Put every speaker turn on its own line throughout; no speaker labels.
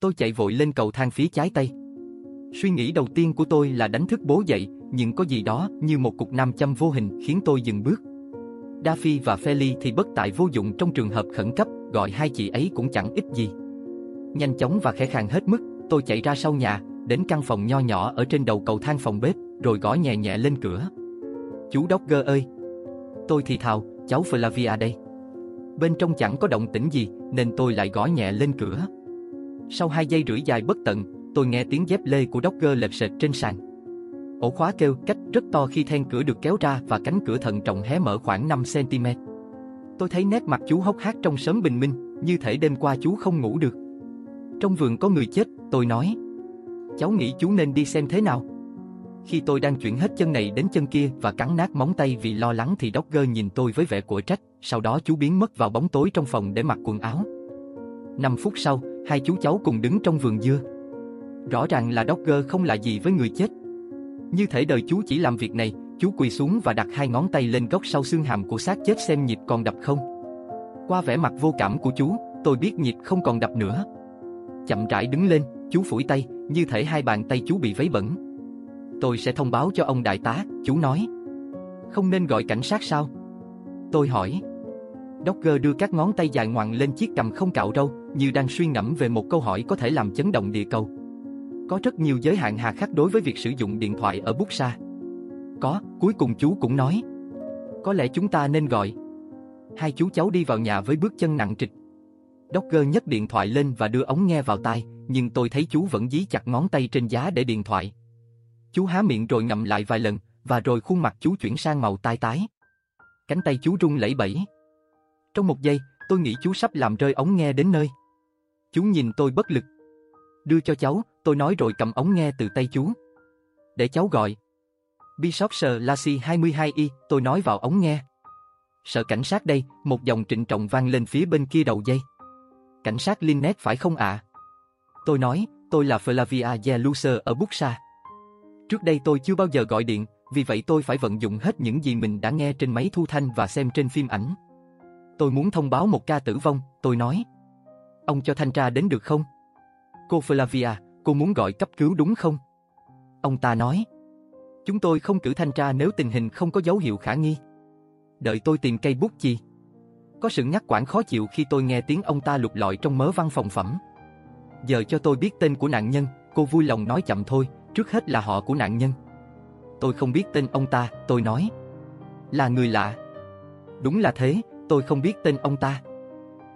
Tôi chạy vội lên cầu thang phía trái tay. Suy nghĩ đầu tiên của tôi là đánh thức bố dậy, nhưng có gì đó như một cục nam châm vô hình khiến tôi dừng bước. Daffy và Feli thì bất tại vô dụng trong trường hợp khẩn cấp, gọi hai chị ấy cũng chẳng ích gì. Nhanh chóng và khẽ khàng hết mức, tôi chạy ra sau nhà, đến căn phòng nho nhỏ ở trên đầu cầu thang phòng bếp, rồi gõ nhẹ nhẹ lên cửa. Chú Dogger ơi! Tôi thì thào, cháu Flavia đây. Bên trong chẳng có động tĩnh gì, nên tôi lại gõ nhẹ lên cửa. Sau hai giây rưỡi dài bất tận, tôi nghe tiếng dép lê của Dogger lệch sệt trên sàn. Ổ khóa kêu cách rất to khi then cửa được kéo ra và cánh cửa thận trọng hé mở khoảng 5cm. Tôi thấy nét mặt chú hốc hác trong sớm bình minh, như thể đêm qua chú không ngủ được. Trong vườn có người chết, tôi nói. Cháu nghĩ chú nên đi xem thế nào. Khi tôi đang chuyển hết chân này đến chân kia và cắn nát móng tay vì lo lắng thì Dogger nhìn tôi với vẻ của trách, sau đó chú biến mất vào bóng tối trong phòng để mặc quần áo. 5 phút sau, hai chú cháu cùng đứng trong vườn dưa. Rõ ràng là Dogger không là gì với người chết. Như thể đời chú chỉ làm việc này, chú quỳ xuống và đặt hai ngón tay lên góc sau xương hàm của xác chết xem nhịp còn đập không. Qua vẻ mặt vô cảm của chú, tôi biết nhịp không còn đập nữa. Chậm rãi đứng lên, chú phủi tay, như thể hai bàn tay chú bị vấy bẩn. Tôi sẽ thông báo cho ông đại tá, chú nói. Không nên gọi cảnh sát sao? Tôi hỏi. Dogger đưa các ngón tay dài ngoằn lên chiếc cầm không cạo râu, như đang suy ngẫm về một câu hỏi có thể làm chấn động địa cầu. Có rất nhiều giới hạn hà khắc đối với việc sử dụng điện thoại ở bút xa. Có, cuối cùng chú cũng nói. Có lẽ chúng ta nên gọi. Hai chú cháu đi vào nhà với bước chân nặng trịch. Dogger nhấc điện thoại lên và đưa ống nghe vào tai, nhưng tôi thấy chú vẫn dí chặt ngón tay trên giá để điện thoại. Chú há miệng rồi ngậm lại vài lần, và rồi khuôn mặt chú chuyển sang màu tai tái. Cánh tay chú run lẩy bẩy. Trong một giây, tôi nghĩ chú sắp làm rơi ống nghe đến nơi. Chú nhìn tôi bất lực. Đưa cho cháu, tôi nói rồi cầm ống nghe từ tay chú. Để cháu gọi. Bishop Sir Lassie 22Y, tôi nói vào ống nghe. Sợ cảnh sát đây, một dòng trịnh trọng vang lên phía bên kia đầu dây. Cảnh sát Linnet phải không ạ? À? Tôi nói, tôi là Flavia Yeluser ở Buxa. Trước đây tôi chưa bao giờ gọi điện, vì vậy tôi phải vận dụng hết những gì mình đã nghe trên máy thu thanh và xem trên phim ảnh. Tôi muốn thông báo một ca tử vong, tôi nói. Ông cho thanh tra đến được không? Cô Flavia, cô muốn gọi cấp cứu đúng không? Ông ta nói. Chúng tôi không cử thanh tra nếu tình hình không có dấu hiệu khả nghi. Đợi tôi tìm cây bút chì. Có sự ngắt quãng khó chịu khi tôi nghe tiếng ông ta lục lọi trong mớ văn phòng phẩm. Giờ cho tôi biết tên của nạn nhân, cô vui lòng nói chậm thôi, trước hết là họ của nạn nhân. Tôi không biết tên ông ta, tôi nói. Là người lạ. Đúng là thế, tôi không biết tên ông ta.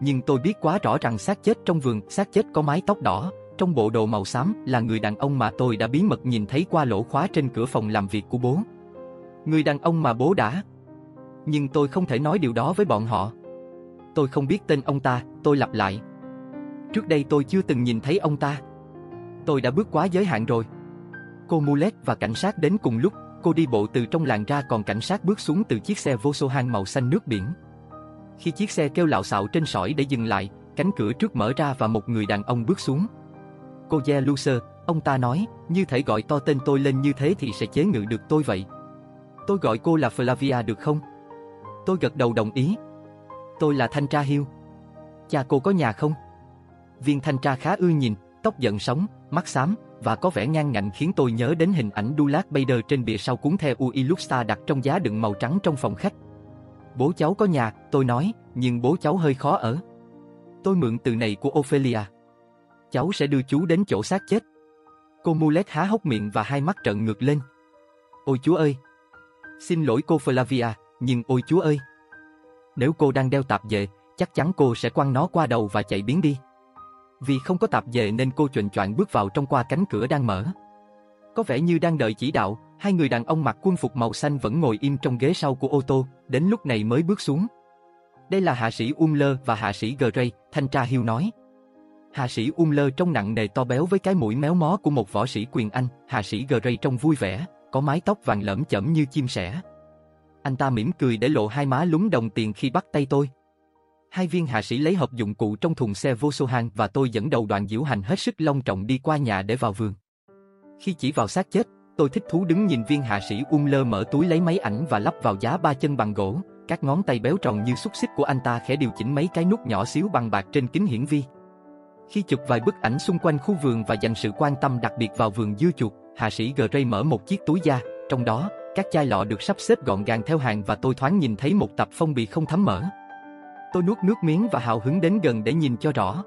Nhưng tôi biết quá rõ rằng xác chết trong vườn, xác chết có mái tóc đỏ, trong bộ đồ màu xám là người đàn ông mà tôi đã bí mật nhìn thấy qua lỗ khóa trên cửa phòng làm việc của bố. Người đàn ông mà bố đã. Nhưng tôi không thể nói điều đó với bọn họ. Tôi không biết tên ông ta, tôi lặp lại. Trước đây tôi chưa từng nhìn thấy ông ta. Tôi đã bước quá giới hạn rồi. Cô Mulet và cảnh sát đến cùng lúc, cô đi bộ từ trong làng ra còn cảnh sát bước xuống từ chiếc xe vô số hang màu xanh nước biển. Khi chiếc xe kêu lạo xạo trên sỏi để dừng lại, cánh cửa trước mở ra và một người đàn ông bước xuống. Cô Ye Lucer, ông ta nói, như thể gọi to tên tôi lên như thế thì sẽ chế ngự được tôi vậy. Tôi gọi cô là Flavia được không? Tôi gật đầu đồng ý. Tôi là Thanh tra Hiêu. Cha cô có nhà không? Viên thanh tra khá ưa nhìn, tóc giận sóng, mắt xám, và có vẻ ngang ngạnh khiến tôi nhớ đến hình ảnh Dulac Bader trên bìa sau cuốn theo UI Luxa đặt trong giá đựng màu trắng trong phòng khách. Bố cháu có nhà, tôi nói, nhưng bố cháu hơi khó ở. Tôi mượn từ này của Ophelia. Cháu sẽ đưa chú đến chỗ xác chết. Cô Mulet há hốc miệng và hai mắt trợn ngược lên. Ôi chúa ơi! Xin lỗi cô Flavia, nhưng ôi chúa ơi! Nếu cô đang đeo tạp dề, chắc chắn cô sẽ quăng nó qua đầu và chạy biến đi. Vì không có tạp dề nên cô chuẩn choạng bước vào trong qua cánh cửa đang mở. Có vẻ như đang đợi chỉ đạo, hai người đàn ông mặc quân phục màu xanh vẫn ngồi im trong ghế sau của ô tô, đến lúc này mới bước xuống. Đây là hạ sĩ Umler và hạ sĩ Gray, thanh tra Hill nói. Hạ sĩ Umler trông nặng nề to béo với cái mũi méo mó của một võ sĩ quyền Anh, hạ sĩ Gray trông vui vẻ, có mái tóc vàng lẫm chẩm như chim sẻ. Anh ta mỉm cười để lộ hai má lúng đồng tiền khi bắt tay tôi. Hai viên hạ sĩ lấy hộp dụng cụ trong thùng xe vô số hàng và tôi dẫn đầu đoàn diễu hành hết sức long trọng đi qua nhà để vào vườn. Khi chỉ vào xác chết, tôi thích thú đứng nhìn viên hạ sĩ Umler mở túi lấy máy ảnh và lắp vào giá ba chân bằng gỗ, các ngón tay béo tròn như xúc xích của anh ta khẽ điều chỉnh mấy cái nút nhỏ xíu bằng bạc trên kính hiển vi. Khi chụp vài bức ảnh xung quanh khu vườn và dành sự quan tâm đặc biệt vào vườn dưa chuột, hạ sĩ Gray mở một chiếc túi da, trong đó, các chai lọ được sắp xếp gọn gàng theo hàng và tôi thoáng nhìn thấy một tập phong bì không thấm mỡ. Tôi nuốt nước miếng và hào hứng đến gần để nhìn cho rõ.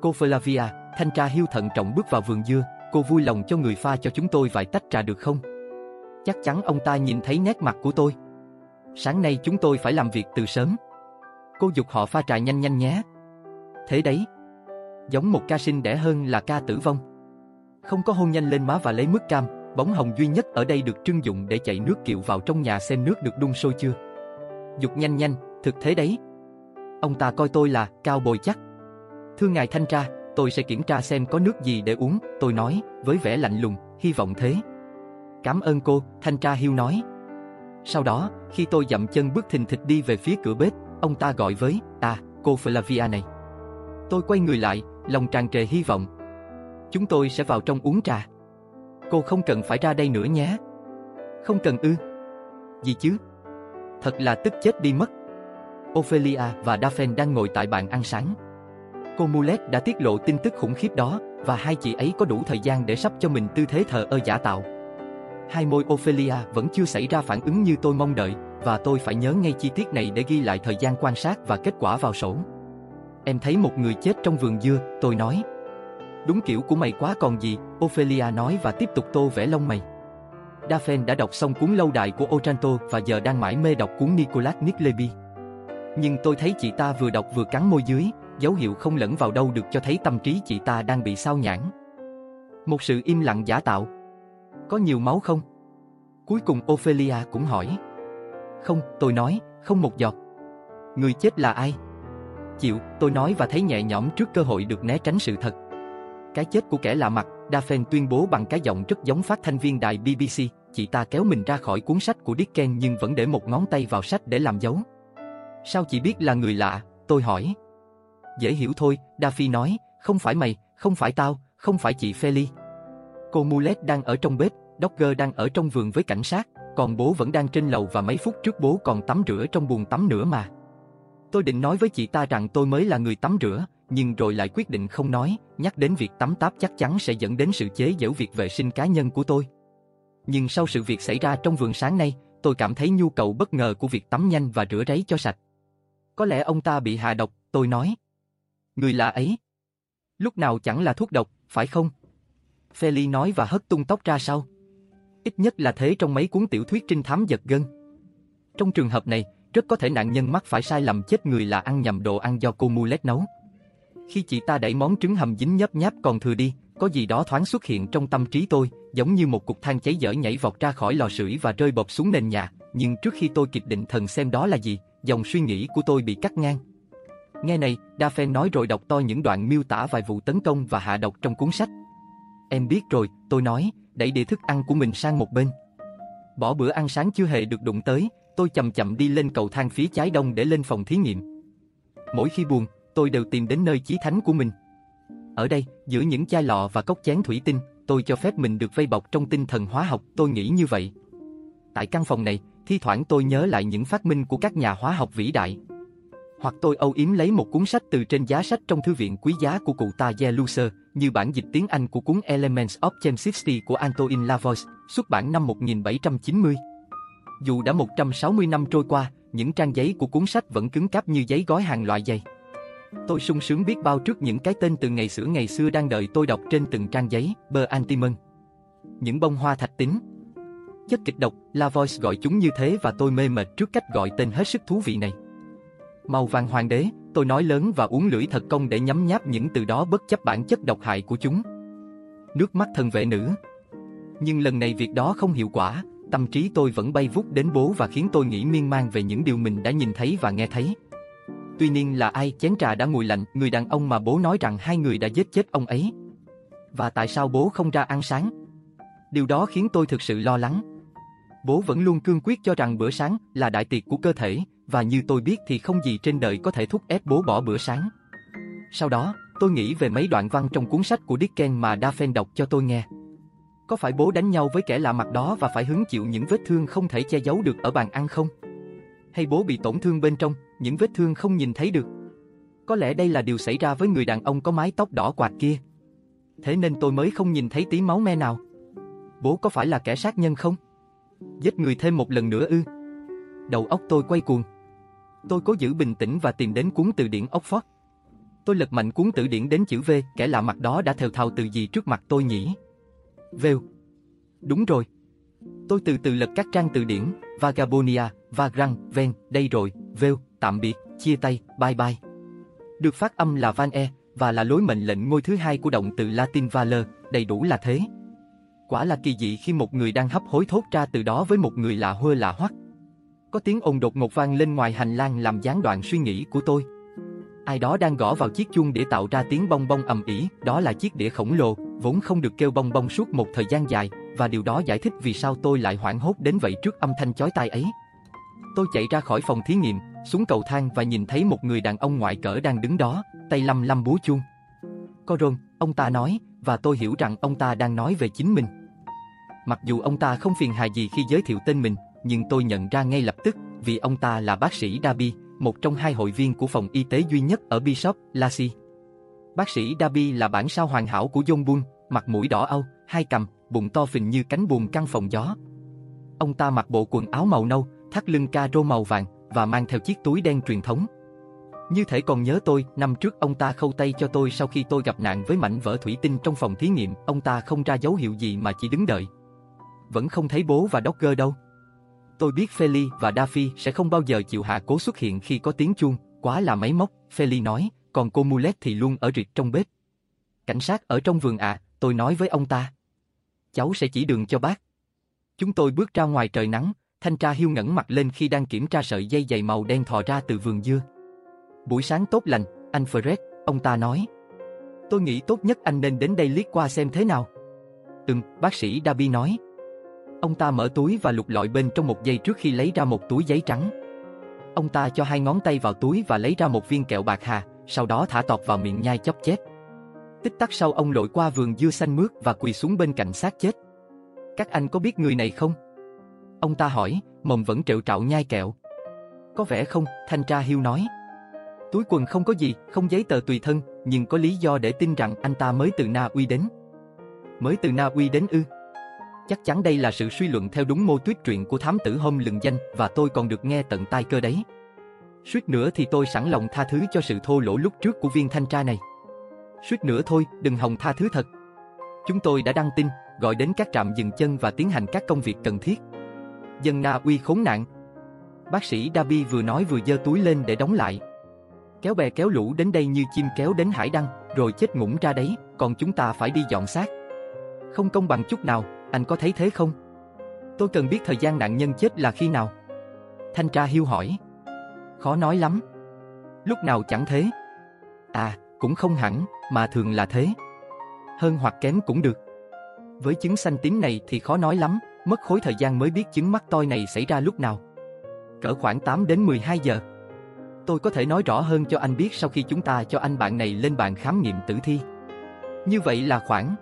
Cô Flavia, thanh tra hiu thận trọng bước vào vườn dưa, cô vui lòng cho người pha cho chúng tôi vài tách trà được không? Chắc chắn ông ta nhìn thấy nét mặt của tôi. Sáng nay chúng tôi phải làm việc từ sớm. Cô dục họ pha trà nhanh nhanh nhé. Thế đấy. Giống một ca sinh đẻ hơn là ca tử vong. Không có hôn nhanh lên má và lấy mứt cam, bóng hồng duy nhất ở đây được trưng dụng để chạy nước kiệu vào trong nhà xem nước được đun sôi chưa. Dục nhanh nhanh, thực thế đấy. Ông ta coi tôi là cao bồi chắc. Thưa ngài thanh tra, tôi sẽ kiểm tra xem có nước gì để uống, tôi nói, với vẻ lạnh lùng, hy vọng thế. Cảm ơn cô, thanh tra hiu nói. Sau đó, khi tôi dậm chân bước thình thịch đi về phía cửa bếp, ông ta gọi với, à, cô Flavia này. Tôi quay người lại, lòng tràn trề hy vọng. Chúng tôi sẽ vào trong uống trà. Cô không cần phải ra đây nữa nhé. Không cần ư. Gì chứ? Thật là tức chết đi mất. Ophelia và Daphne đang ngồi tại bàn ăn sáng. Cô Mulet đã tiết lộ tin tức khủng khiếp đó và hai chị ấy có đủ thời gian để sắp cho mình tư thế thờ ơ giả tạo. Hai môi Ophelia vẫn chưa xảy ra phản ứng như tôi mong đợi và tôi phải nhớ ngay chi tiết này để ghi lại thời gian quan sát và kết quả vào sổ. Em thấy một người chết trong vườn dưa, tôi nói. Đúng kiểu của mày quá còn gì, Ophelia nói và tiếp tục tô vẽ lông mày. Daphne đã đọc xong cuốn lâu đài của Otranto và giờ đang mãi mê đọc cuốn Nicolas Nickleby. Nhưng tôi thấy chị ta vừa đọc vừa cắn môi dưới, dấu hiệu không lẫn vào đâu được cho thấy tâm trí chị ta đang bị sao nhãn. Một sự im lặng giả tạo. Có nhiều máu không? Cuối cùng Ophelia cũng hỏi. Không, tôi nói, không một giọt. Người chết là ai? Chịu, tôi nói và thấy nhẹ nhõm trước cơ hội được né tránh sự thật. Cái chết của kẻ lạ mặt, Daphne tuyên bố bằng cái giọng rất giống phát thanh viên đài BBC, chị ta kéo mình ra khỏi cuốn sách của Dickens nhưng vẫn để một ngón tay vào sách để làm dấu. Sao chị biết là người lạ? Tôi hỏi. Dễ hiểu thôi, Daffy nói, không phải mày, không phải tao, không phải chị Feli. Cô Mulet đang ở trong bếp, Dogger đang ở trong vườn với cảnh sát, còn bố vẫn đang trên lầu và mấy phút trước bố còn tắm rửa trong buồng tắm nữa mà. Tôi định nói với chị ta rằng tôi mới là người tắm rửa, nhưng rồi lại quyết định không nói, nhắc đến việc tắm táp chắc chắn sẽ dẫn đến sự chế giễu việc vệ sinh cá nhân của tôi. Nhưng sau sự việc xảy ra trong vườn sáng nay, tôi cảm thấy nhu cầu bất ngờ của việc tắm nhanh và rửa ráy cho sạch. Có lẽ ông ta bị hạ độc, tôi nói. Người lạ ấy. Lúc nào chẳng là thuốc độc, phải không? Feli nói và hất tung tóc ra sau. Ít nhất là thế trong mấy cuốn tiểu thuyết trinh thám giật gân. Trong trường hợp này, rất có thể nạn nhân mắc phải sai lầm chết người là ăn nhầm đồ ăn do cô Mulet nấu. Khi chị ta đẩy món trứng hầm dính nhấp nháp còn thừa đi, có gì đó thoáng xuất hiện trong tâm trí tôi, giống như một cục than cháy dở nhảy vọt ra khỏi lò sưởi và rơi bọp xuống nền nhà, nhưng trước khi tôi kịp định thần xem đó là gì, dòng suy nghĩ của tôi bị cắt ngang. Nghe này, Daphne nói rồi đọc to những đoạn miêu tả vài vụ tấn công và hạ độc trong cuốn sách. Em biết rồi, tôi nói, đẩy đĩa thức ăn của mình sang một bên. Bỏ bữa ăn sáng chưa hề được đụng tới, tôi chậm chậm đi lên cầu thang phía trái đông để lên phòng thí nghiệm. Mỗi khi buồn, tôi đều tìm đến nơi chí thánh của mình. Ở đây, giữa những chai lọ và cốc chén thủy tinh, tôi cho phép mình được vây bọc trong tinh thần hóa học, tôi nghĩ như vậy. Tại căn phòng này, thi thoảng tôi nhớ lại những phát minh của các nhà hóa học vĩ đại. Hoặc tôi âu yếm lấy một cuốn sách từ trên giá sách trong thư viện quý giá của cụ ta Jeluser, như bản dịch tiếng Anh của cuốn Elements of Chemistry của Antoine Lavois xuất bản năm 1790. Dù đã 160 năm trôi qua, những trang giấy của cuốn sách vẫn cứng cáp như giấy gói hàng loại dày. Tôi sung sướng biết bao trước những cái tên từ ngày xưa ngày xưa đang đợi tôi đọc trên từng trang giấy, bơ antimon. Những bông hoa thạch tính. Chất kịch độc, Lavois gọi chúng như thế và tôi mê mệt trước cách gọi tên hết sức thú vị này. Màu vàng hoàng đế, tôi nói lớn và uống lưỡi thật công để nhấm nháp những từ đó bất chấp bản chất độc hại của chúng. Nước mắt thân vệ nữ. Nhưng lần này việc đó không hiệu quả, tâm trí tôi vẫn bay vút đến bố và khiến tôi nghĩ miên man về những điều mình đã nhìn thấy và nghe thấy. Tuy nhiên là ai chén trà đã nguội lạnh, người đàn ông mà bố nói rằng hai người đã giết chết ông ấy. Và tại sao bố không ra ăn sáng? Điều đó khiến tôi thực sự lo lắng. Bố vẫn luôn cương quyết cho rằng bữa sáng là đại tiệc của cơ thể, và như tôi biết thì không gì trên đời có thể thúc ép bố bỏ bữa sáng. Sau đó, tôi nghĩ về mấy đoạn văn trong cuốn sách của Dickens mà Daphne đọc cho tôi nghe. Có phải bố đánh nhau với kẻ lạ mặt đó và phải hứng chịu những vết thương không thể che giấu được ở bàn ăn không? Hay bố bị tổn thương bên trong, những vết thương không nhìn thấy được? Có lẽ đây là điều xảy ra với người đàn ông có mái tóc đỏ quạt kia. Thế nên tôi mới không nhìn thấy tí máu me nào. Bố có phải là kẻ sát nhân không? Giết người thêm một lần nữa ư? Đầu óc tôi quay cuồng. Tôi cố giữ bình tĩnh và tìm đến cuốn từ điển Oxford. Tôi lật mạnh cuốn từ điển đến chữ V, kẻ lạ mặt đó đã thều thào từ gì trước mặt tôi nhỉ? Vêu. Đúng rồi. Tôi từ từ lật các trang từ điển, Vagabonia, Vagrant, Ven, đây rồi, Vêu, tạm biệt, chia tay, bye bye. Được phát âm là Van E, và là lối mệnh lệnh ngôi thứ hai của động từ Latin Valer, đầy đủ là thế. Quả là kỳ dị khi một người đang hấp hối thốt ra từ đó với một người lạ hơ lạ hoắc. Có tiếng ồn đột ngột vang lên ngoài hành lang làm gián đoạn suy nghĩ của tôi. Ai đó đang gõ vào chiếc chuông để tạo ra tiếng bong bong ầm ĩ, đó là chiếc đĩa khổng lồ, vốn không được kêu bong bong suốt một thời gian dài, và điều đó giải thích vì sao tôi lại hoảng hốt đến vậy trước âm thanh chói tai ấy. Tôi chạy ra khỏi phòng thí nghiệm, xuống cầu thang và nhìn thấy một người đàn ông ngoại cỡ đang đứng đó, tay lăm lăm búa chuông. Coron, ông ta nói, và tôi hiểu rằng ông ta đang nói về chính mình. Mặc dù ông ta không phiền hà gì khi giới thiệu tên mình, nhưng tôi nhận ra ngay lập tức, vì ông ta là bác sĩ Dabi, một trong hai hội viên của phòng y tế duy nhất ở Bishop, Lassie. Bác sĩ Dabi là bản sao hoàn hảo của John Bull, mặt mũi đỏ âu, hai cằm, bụng to phình như cánh buồm căn phòng gió. Ông ta mặc bộ quần áo màu nâu, thắt lưng ca rô màu vàng và mang theo chiếc túi đen truyền thống. Như thể còn nhớ tôi, năm trước ông ta khâu tay cho tôi sau khi tôi gặp nạn với mảnh vỡ thủy tinh trong phòng thí nghiệm, ông ta không ra dấu hiệu gì mà chỉ đứng đợi. Vẫn không thấy bố và Dogger đâu. Tôi biết Feli và Daffy sẽ không bao giờ chịu hạ cố xuất hiện khi có tiếng chuông, quá là máy móc, Feli nói, còn cô Mulet thì luôn ở rịt trong bếp. Cảnh sát ở trong vườn ạ, à, tôi nói với ông ta. Cháu sẽ chỉ đường cho bác. Chúng tôi bước ra ngoài trời nắng, thanh tra hiu ngẩng mặt lên khi đang kiểm tra sợi dây dày màu đen thò ra từ vườn dưa. Buổi sáng tốt lành, anh Fred, ông ta nói. Tôi nghĩ tốt nhất anh nên đến đây liếc qua xem thế nào. Ừm, bác sĩ Darby nói. Ông ta mở túi và lục lọi bên trong một giây trước khi lấy ra một túi giấy trắng. Ông ta cho hai ngón tay vào túi và lấy ra một viên kẹo bạc hà, sau đó thả tọt vào miệng nhai chóp chép. Tích tắc sau ông lội qua vườn dưa xanh mướt và quỳ xuống bên cạnh xác chết. Các anh có biết người này không? Ông ta hỏi, mồm vẫn trệu trạo nhai kẹo. Có vẻ không, thanh tra hiu nói. Túi quần không có gì, không giấy tờ tùy thân, nhưng có lý do để tin rằng anh ta mới từ Na Uy đến. Mới từ Na Uy đến ư? Chắc chắn đây là sự suy luận theo đúng mô tuyết truyện của thám tử hôm lừng danh và tôi còn được nghe tận tai cơ đấy. Suýt nữa thì tôi sẵn lòng tha thứ cho sự thô lỗ lúc trước của viên thanh tra này. Suýt nữa thôi, đừng hòng tha thứ thật. Chúng tôi đã đăng tin, gọi đến các trạm dừng chân và tiến hành các công việc cần thiết. Dân Na Uy khốn nạn. Bác sĩ Dabi vừa nói vừa giơ túi lên để đóng lại. Kéo bè kéo lũ đến đây như chim kéo đến hải đăng, rồi chết ngủm ra đấy, còn chúng ta phải đi dọn xác. Không công bằng chút nào, anh có thấy thế không? Tôi cần biết thời gian nạn nhân chết là khi nào. Thanh tra hiu hỏi. Khó nói lắm. Lúc nào chẳng thế. À, cũng không hẳn, mà thường là thế. Hơn hoặc kém cũng được. Với chứng xanh tím này thì khó nói lắm, mất khối thời gian mới biết chứng mắt toi này xảy ra lúc nào. Cỡ khoảng 8 đến 12 giờ. Tôi có thể nói rõ hơn cho anh biết sau khi chúng ta cho anh bạn này lên bàn khám nghiệm tử thi. Như vậy là khoảng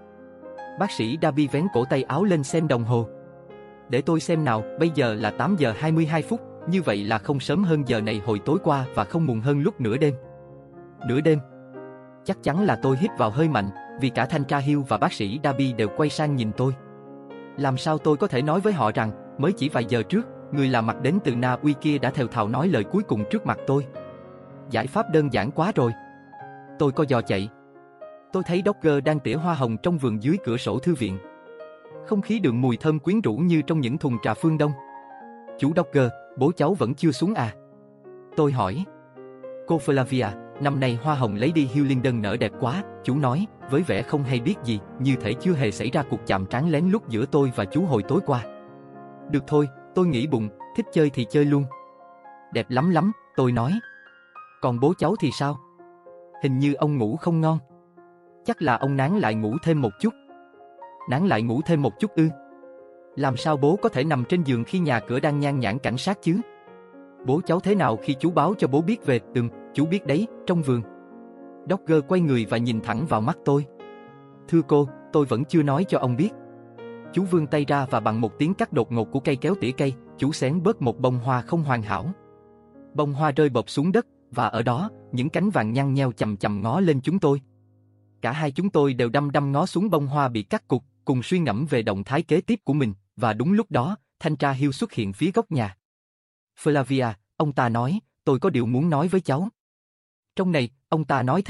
Bác sĩ Davi vén cổ tay áo lên xem đồng hồ. Để tôi xem nào, bây giờ là 8 giờ 22 phút, như vậy là không sớm hơn giờ này hồi tối qua và không muộn hơn lúc nửa đêm. Nửa đêm. Chắc chắn là tôi hít vào hơi mạnh, vì cả thanh tra Hill và bác sĩ Davi đều quay sang nhìn tôi. Làm sao tôi có thể nói với họ rằng, mới chỉ vài giờ trước, người làm mặt đến từ Na Uy kia đã thều thào nói lời cuối cùng trước mặt tôi. Giải pháp đơn giản quá rồi. Tôi có dò chạy, Tôi thấy Dogger đang tỉa hoa hồng trong vườn dưới cửa sổ thư viện. Không khí đường mùi thơm quyến rũ như trong những thùng trà phương đông. Chú Dogger, bố cháu vẫn chưa xuống à? Tôi hỏi. Cô Flavia, năm nay hoa hồng lấy đi Hewlinden nở đẹp quá, chú nói, với vẻ không hay biết gì, như thể chưa hề xảy ra cuộc chạm trán lén lút giữa tôi và chú hồi tối qua. Được thôi, tôi nghĩ bụng, thích chơi thì chơi luôn. Đẹp lắm lắm, tôi nói. Còn bố cháu thì sao? Hình như ông ngủ không ngon. Chắc là ông nán lại ngủ thêm một chút. Nán lại ngủ thêm một chút ư? Làm sao bố có thể nằm trên giường khi nhà cửa đang nhan nhãn cảnh sát chứ? Bố cháu thế nào khi chú báo cho bố biết về, ừm, chú biết đấy, trong vườn. Dogger quay người và nhìn thẳng vào mắt tôi. Thưa cô, tôi vẫn chưa nói cho ông biết. Chú vươn tay ra và bằng một tiếng cắt đột ngột của cây kéo tỉa cây, chú xén bớt một bông hoa không hoàn hảo. Bông hoa rơi bột xuống đất, và ở đó, những cánh vàng nhăn nheo chầm chầm ngó lên chúng tôi. Cả hai chúng tôi đều đăm đăm ngó xuống bông hoa bị cắt cục, cùng suy ngẫm về động thái kế tiếp của mình, và đúng lúc đó, thanh tra Hill xuất hiện phía góc nhà. Flavia, ông ta nói, tôi có điều muốn nói với cháu. Trong này, ông ta nói